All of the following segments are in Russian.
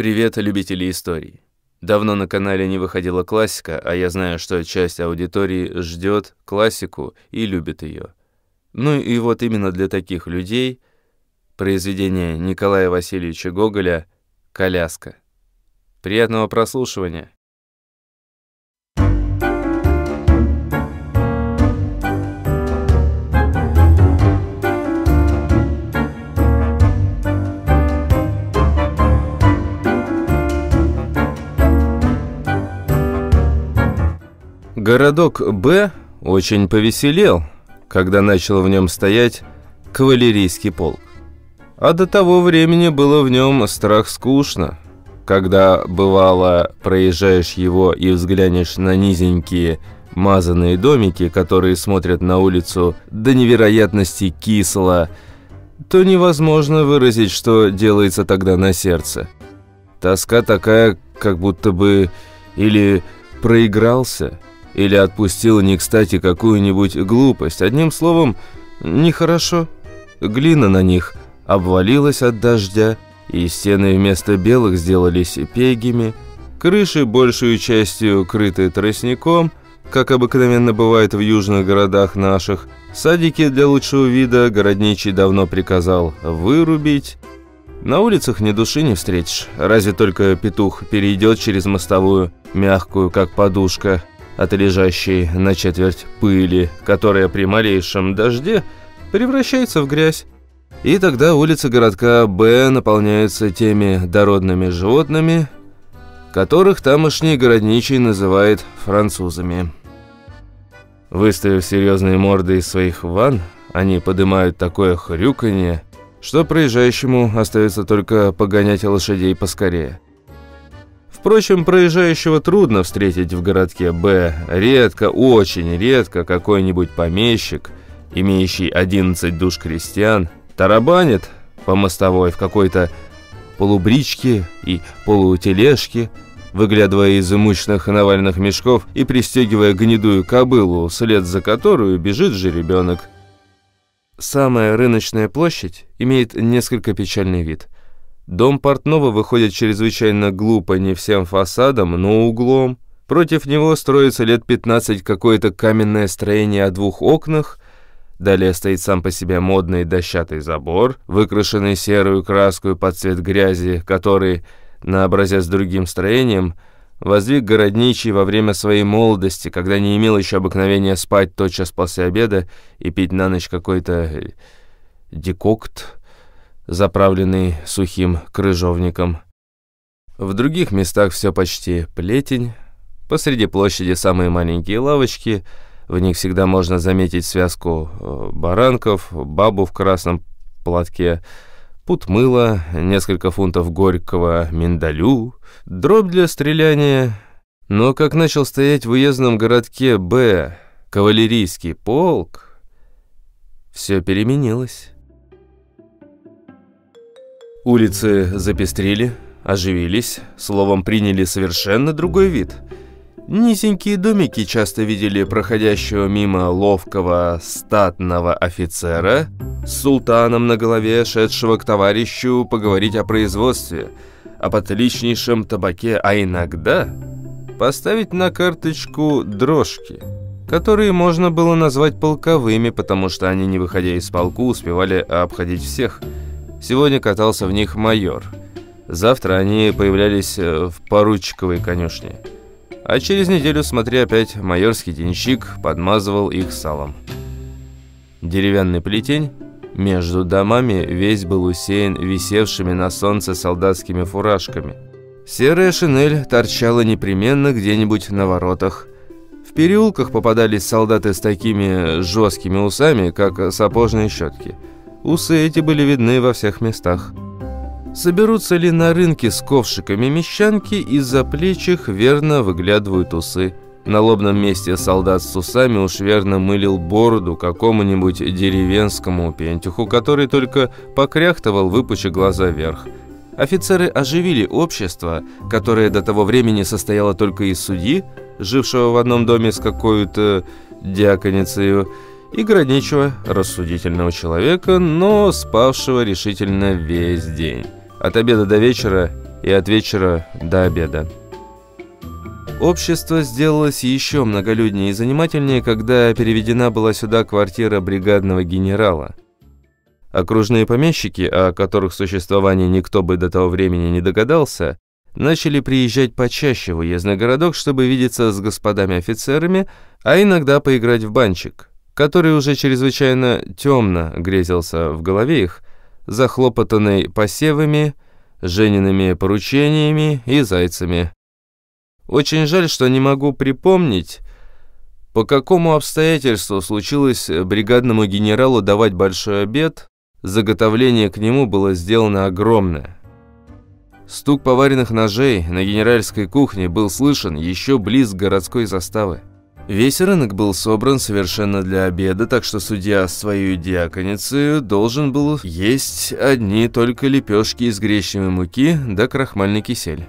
Привет, любители истории. Давно на канале не выходила классика, а я знаю, что часть аудитории ждет классику и любит ее. Ну и вот именно для таких людей произведение Николая Васильевича Гоголя «Коляска». Приятного прослушивания. Городок Б очень повеселел, когда начал в нем стоять кавалерийский полк. А до того времени было в нем страх скучно, когда, бывало, проезжаешь его и взглянешь на низенькие мазанные домики, которые смотрят на улицу до невероятности кисло, то невозможно выразить, что делается тогда на сердце. Тоска такая, как будто бы или проигрался – или отпустил не кстати какую-нибудь глупость. Одним словом, нехорошо. Глина на них обвалилась от дождя, и стены вместо белых сделались пегими, крыши большую частью крыты тростником, как обыкновенно бывает в южных городах наших. Садики для лучшего вида городничий давно приказал вырубить. На улицах ни души не встретишь, разве только петух перейдет через мостовую, мягкую, как подушка, от лежащей на четверть пыли, которая при малейшем дожде превращается в грязь. И тогда улицы городка Б наполняются теми дородными животными, которых тамошний городничий называет французами. Выставив серьезные морды из своих ванн, они поднимают такое хрюканье, что проезжающему остается только погонять лошадей поскорее. Впрочем, проезжающего трудно встретить в городке Б. Редко, очень редко какой-нибудь помещик, имеющий 11 душ крестьян, тарабанит по мостовой в какой-то полубричке и полутележке, выглядывая из мощных навальных мешков и пристегивая гнедую кобылу, след за которую бежит же ребенок. Самая рыночная площадь имеет несколько печальный вид – Дом портного выходит чрезвычайно глупо не всем фасадом, но углом. Против него строится лет 15 какое-то каменное строение о двух окнах. Далее стоит сам по себе модный дощатый забор, выкрашенный серую краску под цвет грязи, который, на образец другим строением, воздвиг городничий во время своей молодости, когда не имел еще обыкновения спать тотчас после обеда и пить на ночь какой-то декокт, заправленный сухим крыжовником. В других местах все почти плетень. Посреди площади самые маленькие лавочки. В них всегда можно заметить связку э, баранков, бабу в красном платке, пут мыла, несколько фунтов горького миндалю, дробь для стреляния. Но как начал стоять в уездном городке Б кавалерийский полк, все переменилось. Улицы запестрили, оживились, словом, приняли совершенно другой вид. Низенькие домики часто видели проходящего мимо ловкого статного офицера с султаном на голове, шедшего к товарищу поговорить о производстве, об отличнейшем табаке, а иногда поставить на карточку дрожки, которые можно было назвать полковыми, потому что они, не выходя из полку, успевали обходить всех – Сегодня катался в них майор. Завтра они появлялись э, в поручиковой конюшне. А через неделю, смотри, опять майорский денщик подмазывал их салом. Деревянный плетень между домами весь был усеян висевшими на солнце солдатскими фуражками. Серая шинель торчала непременно где-нибудь на воротах. В переулках попадались солдаты с такими жесткими усами, как сапожные щетки – Усы эти были видны во всех местах. Соберутся ли на рынке с ковшиками мещанки, из-за плеч их верно выглядывают усы. На лобном месте солдат с усами уж верно мылил бороду какому-нибудь деревенскому пентюху, который только покряхтывал, выпучив глаза вверх. Офицеры оживили общество, которое до того времени состояло только из судьи, жившего в одном доме с какой-то диаконицей, и граничего, рассудительного человека, но спавшего решительно весь день. От обеда до вечера и от вечера до обеда. Общество сделалось еще многолюднее и занимательнее, когда переведена была сюда квартира бригадного генерала. Окружные помещики, о которых существовании никто бы до того времени не догадался, начали приезжать почаще в уездный городок, чтобы видеться с господами офицерами, а иногда поиграть в банчик, который уже чрезвычайно темно грезился в голове их, захлопотанный посевами, Жениными поручениями и зайцами. Очень жаль, что не могу припомнить, по какому обстоятельству случилось бригадному генералу давать большой обед, заготовление к нему было сделано огромное. Стук поваренных ножей на генеральской кухне был слышен еще близ городской заставы. Весь рынок был собран совершенно для обеда, так что судья свою диаконицию должен был есть одни только лепешки из гречневой муки да крахмальный кисель.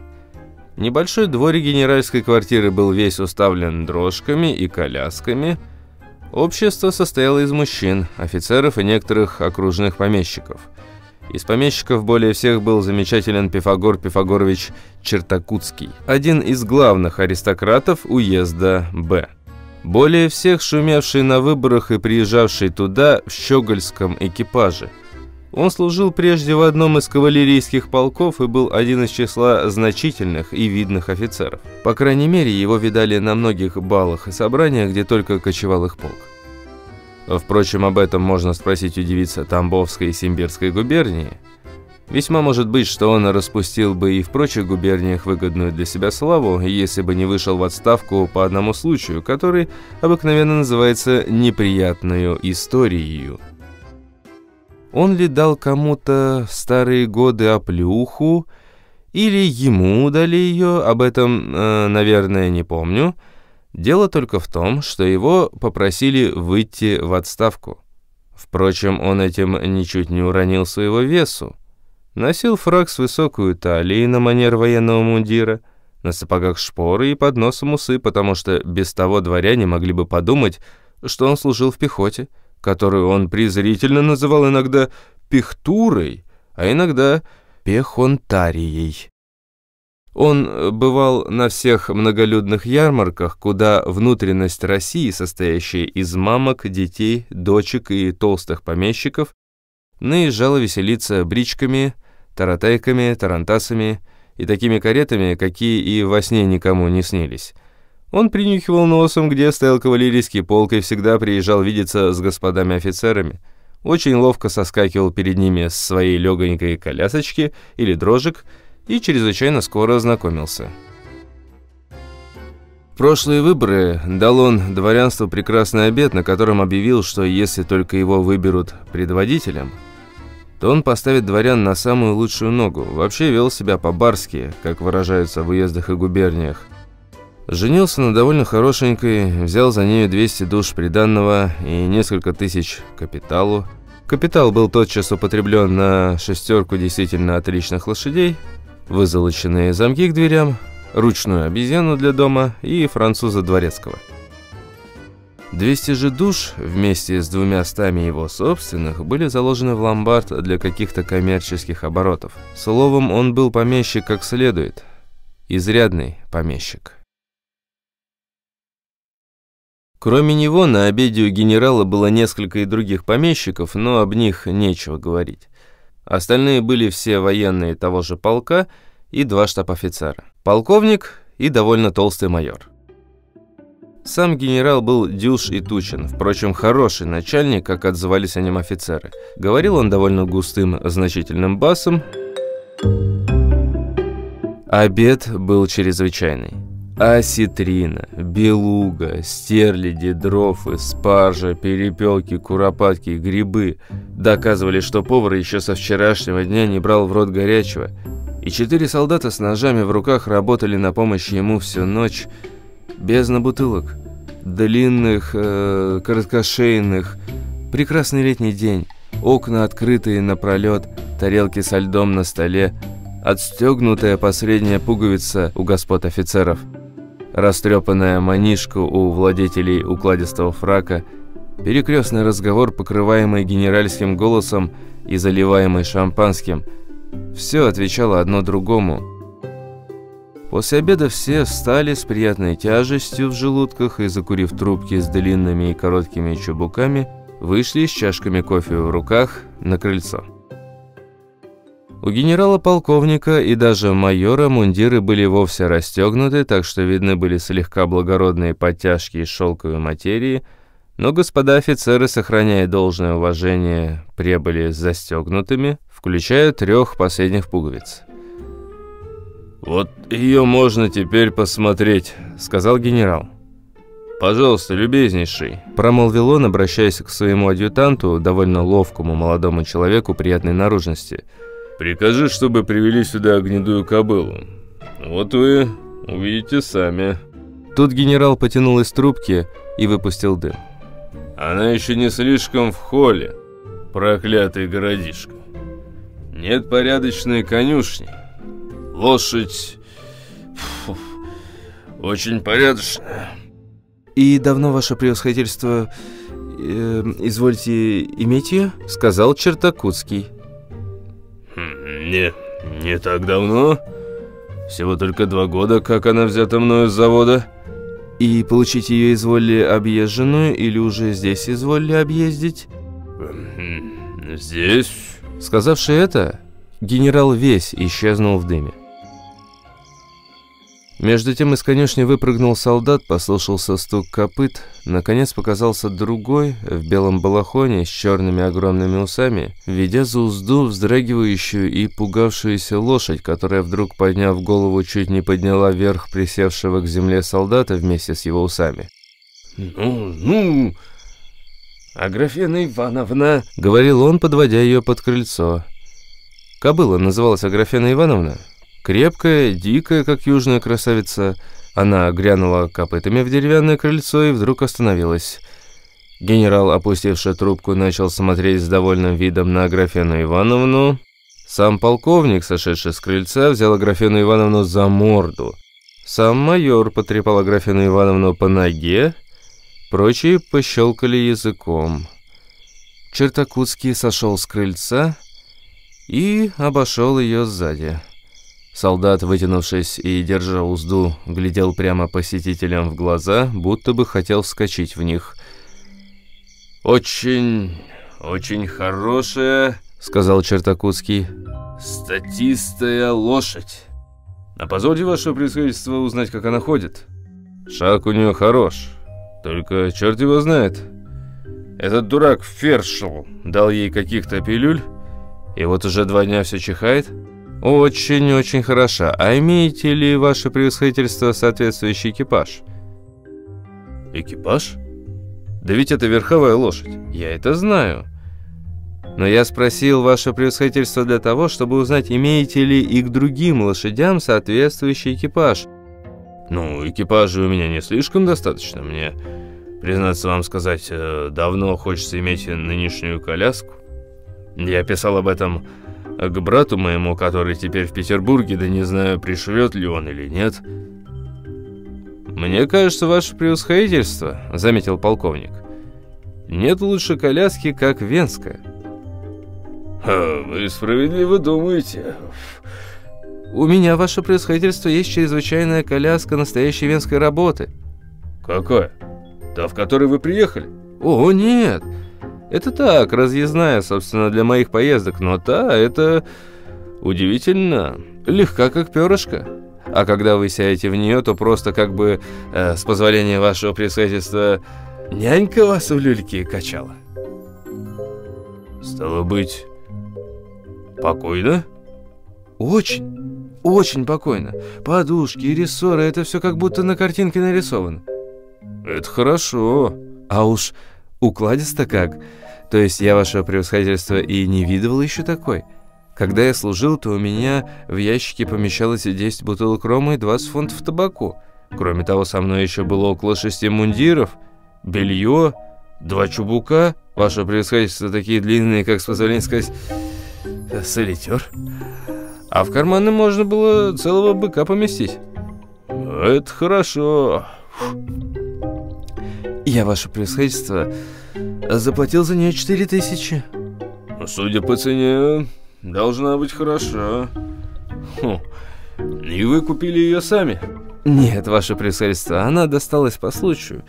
Небольшой дворик генеральской квартиры был весь уставлен дрожками и колясками. Общество состояло из мужчин, офицеров и некоторых окружных помещиков. Из помещиков более всех был замечателен Пифагор Пифагорович Чертакутский, один из главных аристократов уезда Б. Более всех шумевший на выборах и приезжавший туда в щегольском экипаже. Он служил прежде в одном из кавалерийских полков и был один из числа значительных и видных офицеров. По крайней мере, его видали на многих балах и собраниях, где только кочевал их полк. Впрочем, об этом можно спросить у девицы Тамбовской и Симбирской губернии – Весьма может быть, что он распустил бы и в прочих губерниях выгодную для себя славу, если бы не вышел в отставку по одному случаю, который обыкновенно называется «неприятную историей». Он ли дал кому-то в старые годы оплюху, или ему дали ее, об этом, э, наверное, не помню. Дело только в том, что его попросили выйти в отставку. Впрочем, он этим ничуть не уронил своего весу. Носил фраг с высокой талией на манер военного мундира, на сапогах шпоры и под носом усы, потому что без того дворяне могли бы подумать, что он служил в пехоте, которую он презрительно называл иногда «пехтурой», а иногда «пехонтарией». Он бывал на всех многолюдных ярмарках, куда внутренность России, состоящая из мамок, детей, дочек и толстых помещиков, наезжала веселиться бричками, таратайками, тарантасами и такими каретами, какие и во сне никому не снились. Он принюхивал носом, где стоял кавалерийский полк, и всегда приезжал видеться с господами офицерами. Очень ловко соскакивал перед ними с своей легонькой колясочки или дрожек и чрезвычайно скоро ознакомился. В прошлые выборы дал он дворянству прекрасный обед, на котором объявил, что если только его выберут предводителем – то он поставит дворян на самую лучшую ногу. Вообще вел себя по-барски, как выражаются в уездах и губерниях. Женился на довольно хорошенькой, взял за нею 200 душ приданного и несколько тысяч капиталу. Капитал был тотчас употреблен на шестерку действительно отличных лошадей, вызолоченные замки к дверям, ручную обезьяну для дома и француза дворецкого. 200 же душ вместе с двумя стами его собственных были заложены в ломбард для каких-то коммерческих оборотов. Словом, он был помещик как следует. Изрядный помещик. Кроме него, на обеде у генерала было несколько и других помещиков, но об них нечего говорить. Остальные были все военные того же полка и два штаб-офицера. Полковник и довольно толстый майор. Сам генерал был дюж и тучен, впрочем, хороший начальник, как отзывались о нем офицеры. Говорил он довольно густым, значительным басом. Обед был чрезвычайный. Осетрина, белуга, стерляди, дрофы, спаржа, перепелки, куропатки, грибы доказывали, что повар еще со вчерашнего дня не брал в рот горячего. И четыре солдата с ножами в руках работали на помощь ему всю ночь, Бездна бутылок, длинных, э, короткошейных. Прекрасный летний день. Окна открытые напролет, тарелки со льдом на столе, отстегнутая посредняя пуговица у господ офицеров, растрепанная манишка у владетелей укладистого фрака, перекрестный разговор, покрываемый генеральским голосом и заливаемый шампанским. Все отвечало одно другому – После обеда все встали с приятной тяжестью в желудках и, закурив трубки с длинными и короткими чубуками, вышли с чашками кофе в руках на крыльцо. У генерала-полковника и даже майора мундиры были вовсе расстегнуты, так что видны были слегка благородные подтяжки из шелковой материи, но господа офицеры, сохраняя должное уважение, прибыли застегнутыми, включая трех последних пуговиц. «Вот ее можно теперь посмотреть», — сказал генерал. «Пожалуйста, любезнейший», — промолвил он, обращаясь к своему адъютанту, довольно ловкому молодому человеку приятной наружности — Прикажи, чтобы привели сюда гнедую кобылу. Вот вы увидите сами». Тут генерал потянул из трубки и выпустил дым. «Она еще не слишком в холле, проклятый городишко. Нет порядочной конюшни. Лошадь... Фу, очень порядочная». «И давно ваше превосходительство... Э, извольте иметь ее?» — сказал Чертакутский. Не, не так давно. Всего только два года, как она взята мною с завода. И получить ее изволили объезженную или уже здесь изволили объездить? Здесь. Сказавши это, генерал весь исчезнул в дыме. Между тем из конюшни выпрыгнул солдат, послушался стук копыт. Наконец показался другой, в белом балахоне, с черными огромными усами, ведя за узду вздрагивающую и пугавшуюся лошадь, которая вдруг, подняв голову, чуть не подняла вверх присевшего к земле солдата вместе с его усами. «Ну, ну, Аграфена Ивановна!» — говорил он, подводя ее под крыльцо. Кобыла называлась Аграфена Ивановна. Крепкая, дикая, как южная красавица, она грянула копытами в деревянное крыльцо и вдруг остановилась. Генерал, опустивший трубку, начал смотреть с довольным видом на Аграфену Ивановну. Сам полковник, сошедший с крыльца, взял Аграфену Ивановну за морду. Сам майор потрепал Аграфену Ивановну по ноге, прочие пощелкали языком. Чертакутский сошел с крыльца и обошел ее сзади. Солдат, вытянувшись и держа узду, глядел прямо посетителям в глаза, будто бы хотел вскочить в них. «Очень, очень хорошая», — сказал Чертакутский, — «статистая лошадь. А позвольте ваше происходительство узнать, как она ходит. Шаг у нее хорош, только черт его знает. Этот дурак Фершел дал ей каких-то пилюль, и вот уже два дня все чихает». «Очень-очень хороша. А имеете ли ваше превосходительство соответствующий экипаж?» «Экипаж? Да ведь это верховая лошадь. Я это знаю. Но я спросил ваше превосходительство для того, чтобы узнать, имеете ли и к другим лошадям соответствующий экипаж». «Ну, экипажа у меня не слишком достаточно. Мне, признаться вам сказать, э, давно хочется иметь нынешнюю коляску. Я писал об этом а к брату моему, который теперь в Петербурге, да не знаю, пришлет ли он или нет. «Мне кажется, ваше превосходительство», — заметил полковник. «Нет лучше коляски, как венская». А, «Вы справедливо думаете». «У меня, ваше превосходительство, есть чрезвычайная коляска настоящей венской работы». «Какая? Та, в которой вы приехали?» «О, нет!» Это так, разъездная, собственно, для моих поездок, но та, это удивительно, легка как перышко. А когда вы сядете в нее, то просто как бы, э, с позволения вашего председательства, нянька вас в люльке качала. Стало быть, покойно? Очень, очень покойно. Подушки и рессоры, это все как будто на картинке нарисовано. Это хорошо. А уж укладисто как. То есть я, ваше превосходительство, и не видывал еще такой. Когда я служил, то у меня в ящике помещалось 10 бутылок рома и 20 фунтов табаку. Кроме того, со мной еще было около шести мундиров, белье, два чубука, ваше превосходительство, такие длинные, как, с позволения сказать, солитер. А в карманы можно было целого быка поместить. Это хорошо. Я, ваше превосходительство, заплатил за нее четыре тысячи. Судя по цене, должна быть хороша. Хм, И вы купили ее сами? Нет, ваше превосходительство, она досталась по случаю.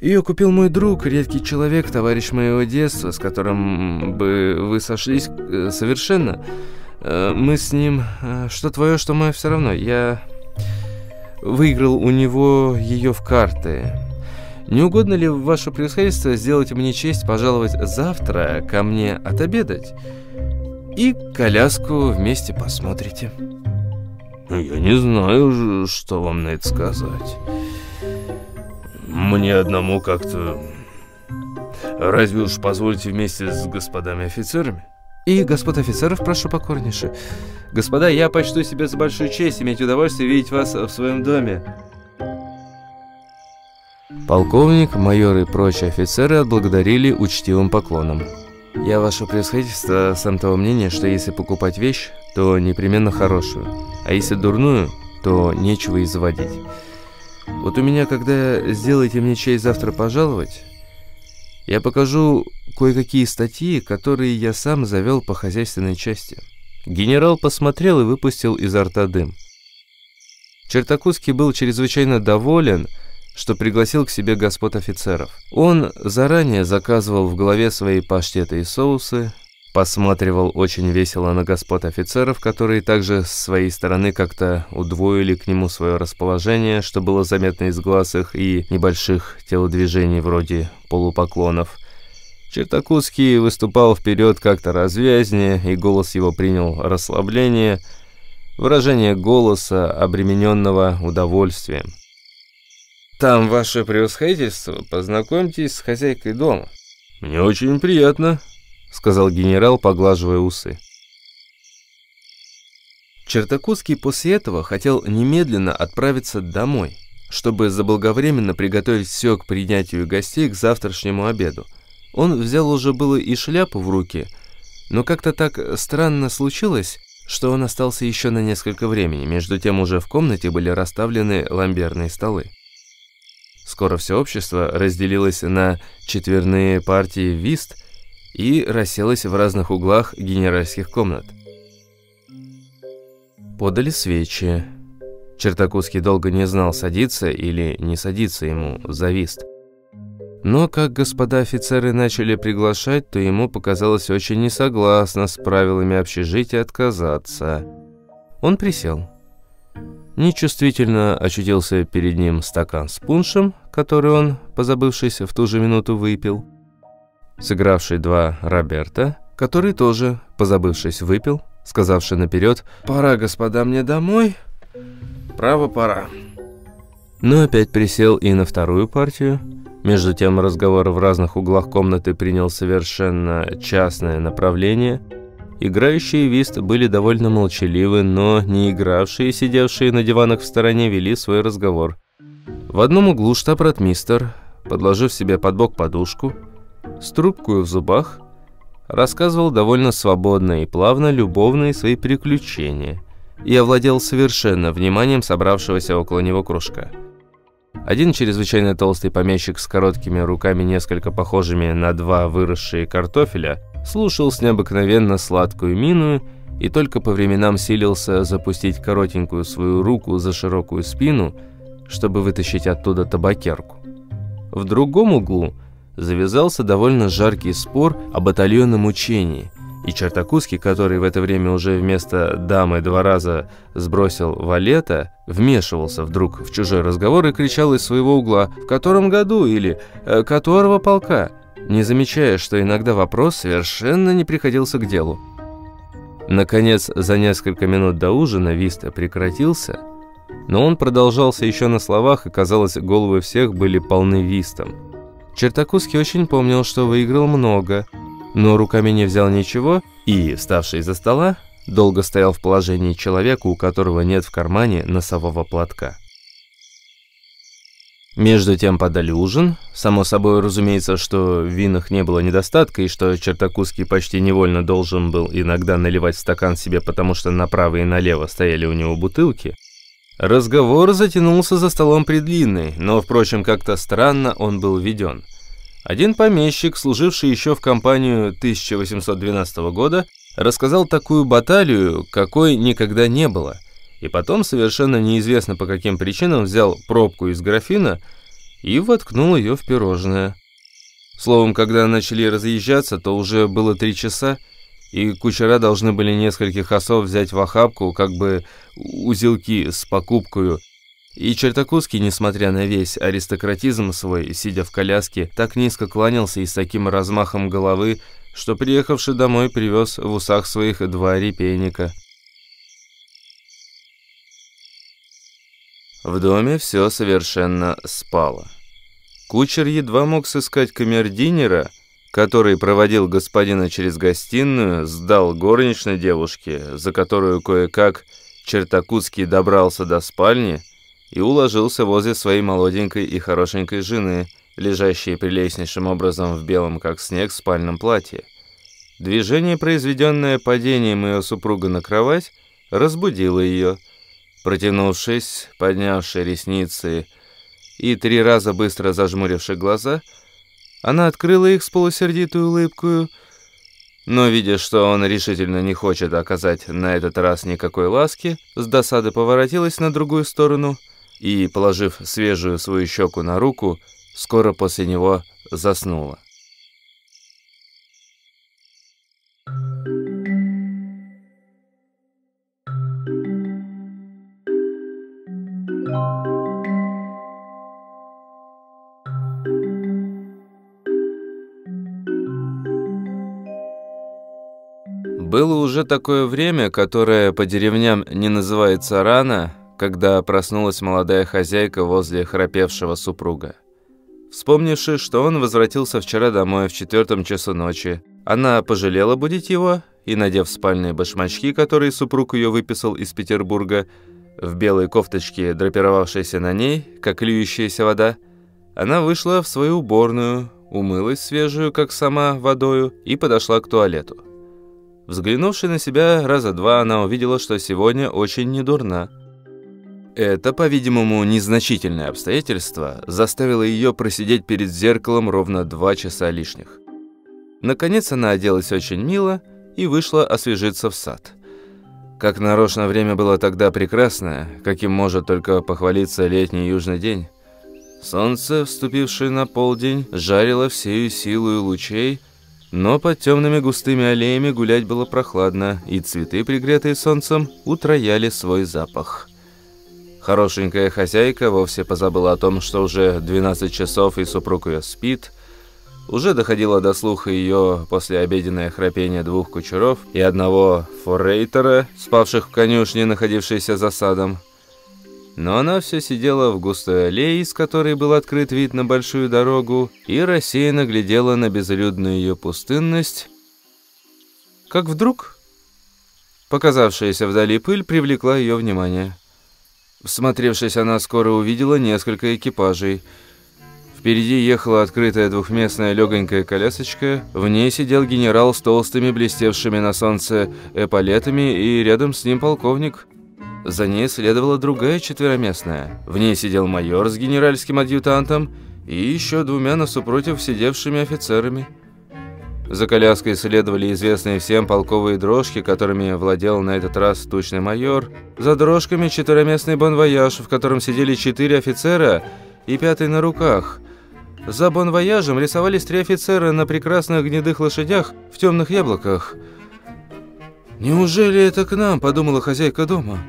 Ее купил мой друг, редкий человек, товарищ моего детства, с которым бы вы сошлись э, совершенно. Э, мы с ним... Э, что твое, что мое, все равно. Я выиграл у него ее в карты. Не угодно ли, ваше превосходительство, сделать мне честь пожаловать завтра ко мне отобедать? И коляску вместе посмотрите. Я не знаю, что вам на это сказать. Мне одному как-то... Разве уж позволите вместе с господами офицерами? И господ офицеров прошу покорнейше. Господа, я почту себе за большую честь иметь удовольствие видеть вас в своем доме. Полковник, майор и прочие офицеры отблагодарили учтивым поклоном. Я, ваше превосходительство, сам того мнения, что если покупать вещь, то непременно хорошую, а если дурную, то нечего и заводить. Вот у меня, когда сделаете мне честь завтра пожаловать, я покажу кое-какие статьи, которые я сам завел по хозяйственной части. Генерал посмотрел и выпустил изо рта дым. Чертакузский был чрезвычайно доволен, что пригласил к себе господ офицеров. Он заранее заказывал в голове свои паштеты и соусы, посматривал очень весело на господ офицеров, которые также с своей стороны как-то удвоили к нему свое расположение, что было заметно из глаз их и небольших телодвижений вроде полупоклонов. Чертакузский выступал вперед как-то развязнее, и голос его принял расслабление, выражение голоса, обремененного удовольствием. «Там, ваше превосходительство, познакомьтесь с хозяйкой дома». «Мне очень приятно», сказал генерал, поглаживая усы. Чертакузский после этого хотел немедленно отправиться домой, чтобы заблаговременно приготовить все к принятию гостей к завтрашнему обеду. Он взял уже было и шляпу в руки, но как-то так странно случилось, что он остался еще на несколько времени. Между тем уже в комнате были расставлены ламберные столы. Скоро все общество разделилось на четверные партии вист – и расселась в разных углах генеральских комнат. Подали свечи. Чертакузский долго не знал, садиться или не садиться ему за вист. Но как господа офицеры начали приглашать, то ему показалось очень несогласно с правилами общежития отказаться. Он присел. Нечувствительно очутился перед ним стакан с пуншем, который он, позабывшись, в ту же минуту выпил сыгравший два Роберта, который тоже, позабывшись, выпил, сказавший наперед «Пора, господа, мне домой». «Право, пора». Но опять присел и на вторую партию. Между тем разговор в разных углах комнаты принял совершенно частное направление. Играющие вист были довольно молчаливы, но не игравшие, сидевшие на диванах в стороне, вели свой разговор. В одном углу штаб-ротмистер, подложив себе под бок подушку, с трубкой в зубах, рассказывал довольно свободно и плавно любовные свои приключения и овладел совершенно вниманием собравшегося около него кружка. Один чрезвычайно толстый помещик с короткими руками, несколько похожими на два выросшие картофеля, слушал с необыкновенно сладкую мину и только по временам силился запустить коротенькую свою руку за широкую спину, чтобы вытащить оттуда табакерку. В другом углу завязался довольно жаркий спор о батальонном учении, и Чертакузский, который в это время уже вместо дамы два раза сбросил валета, вмешивался вдруг в чужой разговор и кричал из своего угла «В котором году?» или «Э, «Которого полка?», не замечая, что иногда вопрос совершенно не приходился к делу. Наконец, за несколько минут до ужина вист прекратился, но он продолжался еще на словах, и, казалось, головы всех были полны вистом. Чертакузский очень помнил, что выиграл много, но руками не взял ничего и, вставший из-за стола, долго стоял в положении человека, у которого нет в кармане носового платка. Между тем подали ужин. Само собой, разумеется, что в винах не было недостатка, и что Чертакузский почти невольно должен был иногда наливать стакан себе, потому что направо и налево стояли у него бутылки. Разговор затянулся за столом предлинный, но, впрочем, как-то странно он был введен. Один помещик, служивший еще в компанию 1812 года, рассказал такую баталию, какой никогда не было, и потом, совершенно неизвестно по каким причинам, взял пробку из графина и воткнул ее в пирожное. Словом, когда начали разъезжаться, то уже было три часа, и кучера должны были нескольких осов взять в охапку, как бы узелки с покупкою. И Чертакузский, несмотря на весь аристократизм свой, сидя в коляске, так низко кланялся и с таким размахом головы, что приехавший домой привез в усах своих два репейника. В доме все совершенно спало. Кучер едва мог сыскать камердинера, который проводил господина через гостиную, сдал горничной девушке, за которую кое-как Чертакутский добрался до спальни и уложился возле своей молоденькой и хорошенькой жены, лежащей прелестнейшим образом в белом, как снег, спальном платье. Движение, произведенное падением ее супруга на кровать, разбудило ее. Протянувшись, поднявши ресницы и три раза быстро зажмуривши глаза, она открыла их с полусердитой улыбкой, но, видя, что он решительно не хочет оказать на этот раз никакой ласки, с досады поворотилась на другую сторону и, положив свежую свою щеку на руку, скоро после него заснула. Было уже такое время, которое по деревням не называется рано, когда проснулась молодая хозяйка возле храпевшего супруга. Вспомнивши, что он возвратился вчера домой в четвертом часу ночи, она пожалела будить его и, надев спальные башмачки, которые супруг ее выписал из Петербурга, в белой кофточке, драпировавшейся на ней, как льющаяся вода, она вышла в свою уборную, умылась свежую, как сама, водою и подошла к туалету. Взглянувши на себя раза два, она увидела, что сегодня очень недурна. Это, по-видимому, незначительное обстоятельство заставило ее просидеть перед зеркалом ровно два часа лишних. Наконец она оделась очень мило и вышла освежиться в сад. Как нарочно время было тогда прекрасное, каким может только похвалиться летний южный день. Солнце, вступившее на полдень, жарило всею силою лучей, но под темными густыми аллеями гулять было прохладно, и цветы, пригретые солнцем, утрояли свой запах. Хорошенькая хозяйка вовсе позабыла о том, что уже 12 часов и супруг ее спит. Уже доходило до слуха ее послеобеденное храпение двух кучеров и одного форейтера, спавших в конюшне, находившейся за садом. Но она все сидела в густой аллее, из которой был открыт вид на большую дорогу, и рассеянно глядела на безлюдную ее пустынность, как вдруг показавшаяся вдали пыль привлекла ее внимание. Всмотревшись, она скоро увидела несколько экипажей. Впереди ехала открытая двухместная легонькая колясочка, в ней сидел генерал с толстыми блестевшими на солнце эполетами и рядом с ним полковник – за ней следовала другая четвероместная. В ней сидел майор с генеральским адъютантом и еще двумя насупротив сидевшими офицерами. За коляской следовали известные всем полковые дрожки, которыми владел на этот раз тучный майор. За дрожками четыреместный бонвояж, в котором сидели четыре офицера и пятый на руках. За бонвояжем рисовались три офицера на прекрасных гнедых лошадях в темных яблоках. «Неужели это к нам?» – подумала хозяйка дома –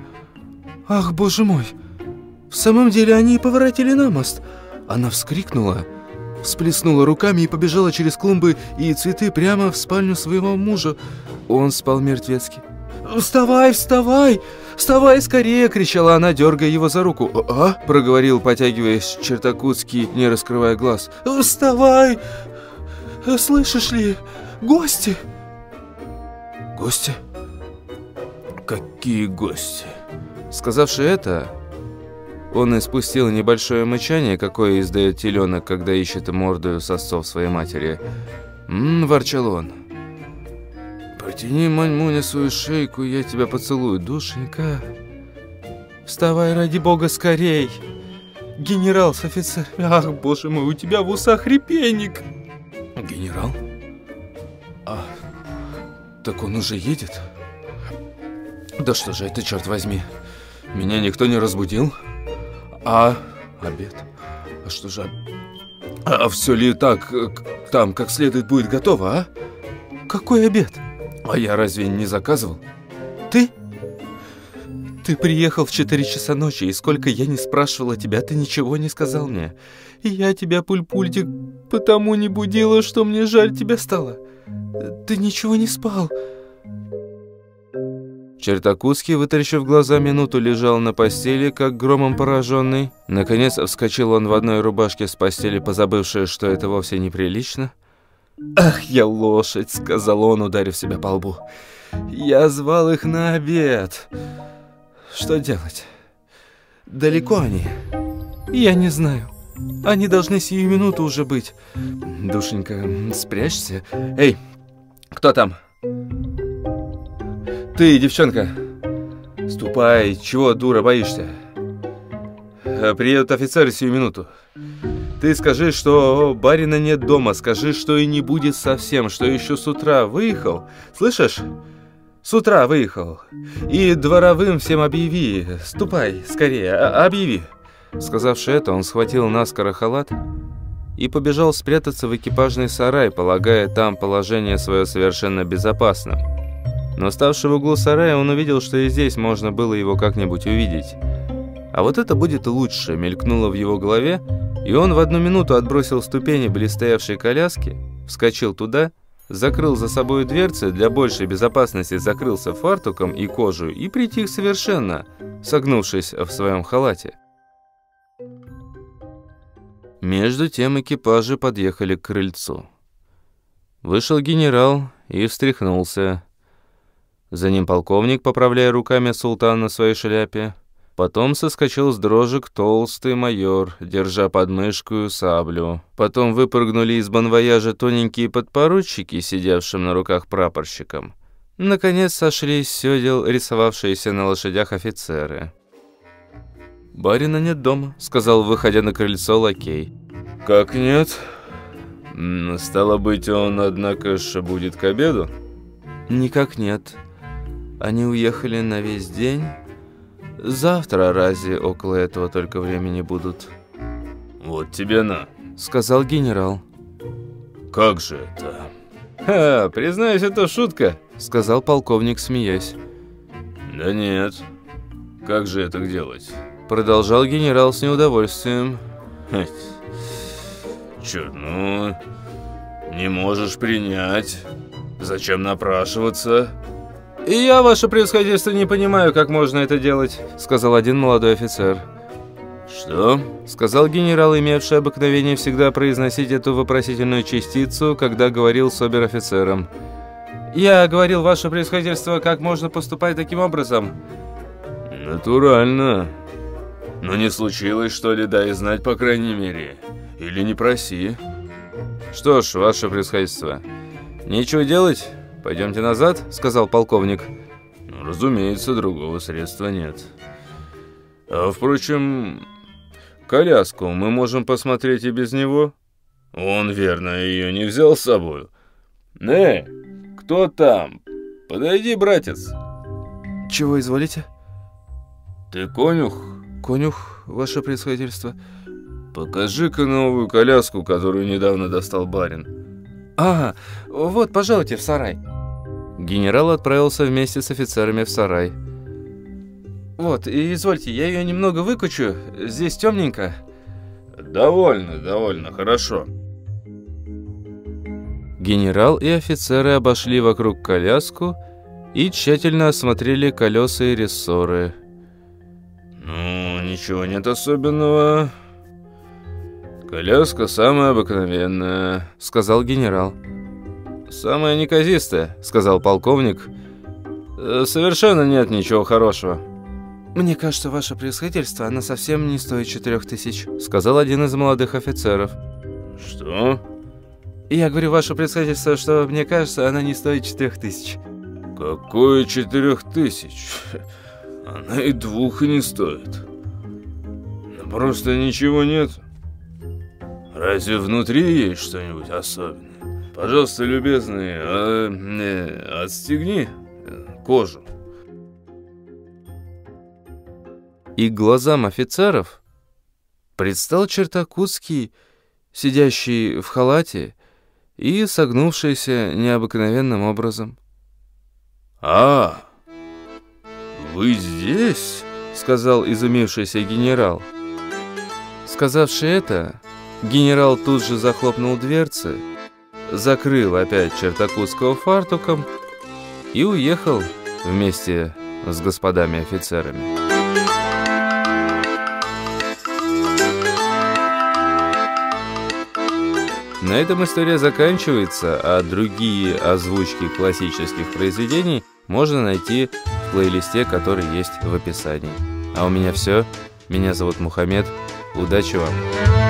«Ах, боже мой! В самом деле они поворотили на мост!» Она вскрикнула, всплеснула руками и побежала через клумбы и цветы прямо в спальню своего мужа. Он спал мертвецки. «Вставай, вставай! Вставай скорее!» — кричала она, дергая его за руку. «А?» — проговорил, потягиваясь Чертакутский, не раскрывая глаз. «Вставай! Слышишь ли? Гости!» «Гости? Какие гости?» Сказавши это, он испустил небольшое мычание, какое издает теленок, когда ищет мордою сосцов своей матери. «Ммм», — ворчал он. «Протяни, Маньмуня, свою шейку, я тебя поцелую, душенька. Вставай, ради бога, скорей! Генерал с офицерами, ах, боже мой, у тебя в усах репейник!» «Генерал? А, так он уже едет?» «Да что же это, черт возьми!» Меня никто не разбудил. А обед? А что же... А все ли так, там, как следует будет готово, а? Какой обед? А я разве не заказывал? Ты? Ты приехал в 4 часа ночи, и сколько я не спрашивала тебя, ты ничего не сказал мне. И я тебя, пульпультик, потому не будила, что мне жаль тебя стало. Ты ничего не спал. Чертакуский, вытаращив глаза, минуту лежал на постели, как громом пораженный. Наконец вскочил он в одной рубашке с постели, позабывший, что это вовсе неприлично. «Ах, я лошадь!» — сказал он, ударив себя по лбу. «Я звал их на обед. Что делать? Далеко они? Я не знаю. Они должны сию минуту уже быть. Душенька, спрячься. Эй, кто там?» Ты, девчонка, ступай, чего, дура, боишься? Э, приедут офицеры сию минуту. Ты скажи, что барина нет дома, скажи, что и не будет совсем, что еще с утра выехал. Слышишь? С утра выехал. И дворовым всем объяви. Ступай, скорее, а, объяви. Сказавши это, он схватил наскоро халат и побежал спрятаться в экипажный сарай, полагая там положение свое совершенно безопасным. Но ставший в углу сарая, он увидел, что и здесь можно было его как-нибудь увидеть. А вот это будет лучше, мелькнуло в его голове, и он в одну минуту отбросил ступени блестящей коляски, вскочил туда, закрыл за собой дверцы, для большей безопасности закрылся фартуком и кожей и притих совершенно, согнувшись в своем халате. Между тем экипажи подъехали к крыльцу. Вышел генерал и встряхнулся. За ним полковник, поправляя руками султан на своей шляпе. Потом соскочил с дрожек толстый майор, держа под мышку саблю. Потом выпрыгнули из банвояжа тоненькие подпоручики, сидевшим на руках прапорщиком. Наконец сошлись сёдел рисовавшиеся на лошадях офицеры. «Барина нет дома», — сказал, выходя на крыльцо лакей. «Как нет? Стало быть, он, однако ж, будет к обеду?» «Никак нет. Они уехали на весь день. Завтра разве около этого только времени будут. Вот тебе на, сказал генерал. Как же это? Ха, признаюсь, это шутка, сказал полковник, смеясь. Да нет. Как же это делать? Продолжал генерал с неудовольствием. Черт, ну, не можешь принять. Зачем напрашиваться? «И я, ваше превосходительство, не понимаю, как можно это делать», — сказал один молодой офицер. «Что?» — сказал генерал, имевший обыкновение всегда произносить эту вопросительную частицу, когда говорил с обер-офицером. «Я говорил, ваше превосходительство, как можно поступать таким образом?» «Натурально. Но не случилось, что ли, дай знать, по крайней мере. Или не проси». «Что ж, ваше превосходительство, нечего делать?» «Пойдемте назад», — сказал полковник. Ну, «Разумеется, другого средства нет. А, впрочем, коляску мы можем посмотреть и без него. Он, верно, ее не взял с собой. «Э, кто там? Подойди, братец». «Чего изволите?» «Ты конюх?» «Конюх, ваше происходительство». «Покажи-ка новую коляску, которую недавно достал барин». «А, вот, пожалуйте, в сарай». Генерал отправился вместе с офицерами в сарай. «Вот, и извольте, я ее немного выкучу, здесь темненько». «Довольно, довольно, хорошо». Генерал и офицеры обошли вокруг коляску и тщательно осмотрели колеса и рессоры. «Ну, ничего нет особенного. Коляска самая обыкновенная», — сказал генерал. «Самая неказистая», — сказал полковник. «Э, «Совершенно нет ничего хорошего». «Мне кажется, ваше превосходительство, она совсем не стоит четырех тысяч», — сказал один из молодых офицеров. «Что?» «Я говорю, ваше превосходительство, что мне кажется, она не стоит четырех тысяч». «Какое четырех тысяч? Она и двух и не стоит. Просто ничего нет. Разве внутри есть что-нибудь особенное?» Пожалуйста, любезный, а, э, отстегни кожу. и к глазам офицеров предстал Чертакутский, сидящий в халате и согнувшийся необыкновенным образом. «А, вы здесь?» — сказал изумившийся генерал. Сказавши это, генерал тут же захлопнул дверцы, закрыл опять Чертакутского фартуком и уехал вместе с господами офицерами. На этом история заканчивается, а другие озвучки классических произведений можно найти в плейлисте, который есть в описании. А у меня все. Меня зовут Мухаммед. Удачи вам!